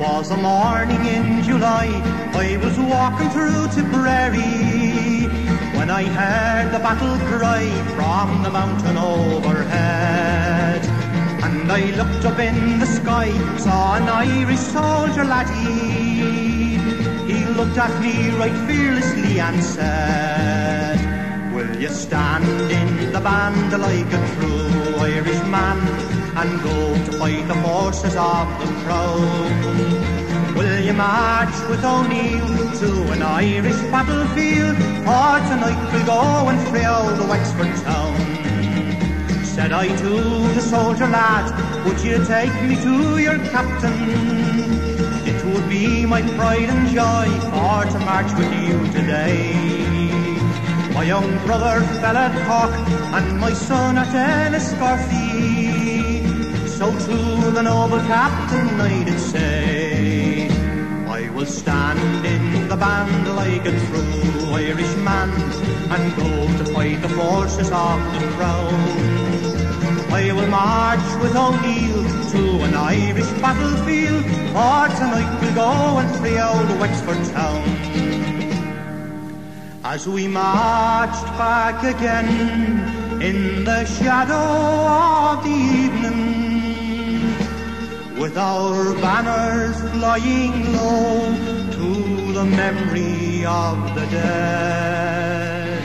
was a morning in July. I was walking through Tipperary when I heard the battle cry from the mountain overhead. And I looked up in the sky, saw an Irish soldier laddie. He looked at me right fearlessly and said, Will you stand in the band like a true Irishman and go to fight the forces of the crown? Will you march with O'Neill to an Irish battlefield? Or tonight we'll go and free the Wexford town? Said I to the soldier lad, would you take me to your captain? It would be my pride and joy for to march with you today. My young brother fell at Cork and my son at Enniscorthy. So to the noble captain I did say, I will stand in the band like a true Irishman and go to fight the forces of the crown. I will march with O'Neill to an Irish battlefield, or tonight we'll go and free out Wexford town. As we marched back again in the shadow of the evening, with our banners flying low to the memory of the dead.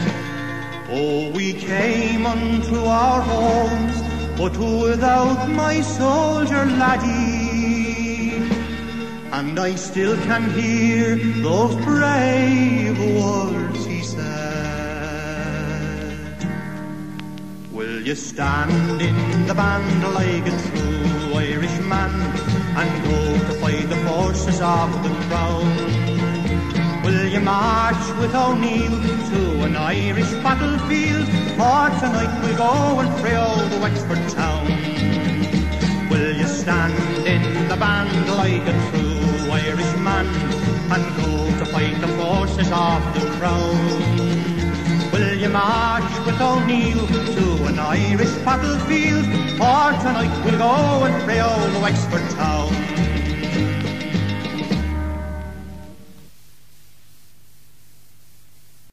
Oh, we came unto our homes but without my soldier laddie. And I still can hear those brave words he said. Will you stand in the band like a true Irishman and go to fight the forces of the crown? Will you march with O'Neill to an Irish battlefield? For tonight we'll go and free old Wexford town. Will you stand in the band like a true Irishman and go to fight the forces of the crown? Will you march with O'Neill Irish battlefield? For tonight we'll go and free old Wexford town.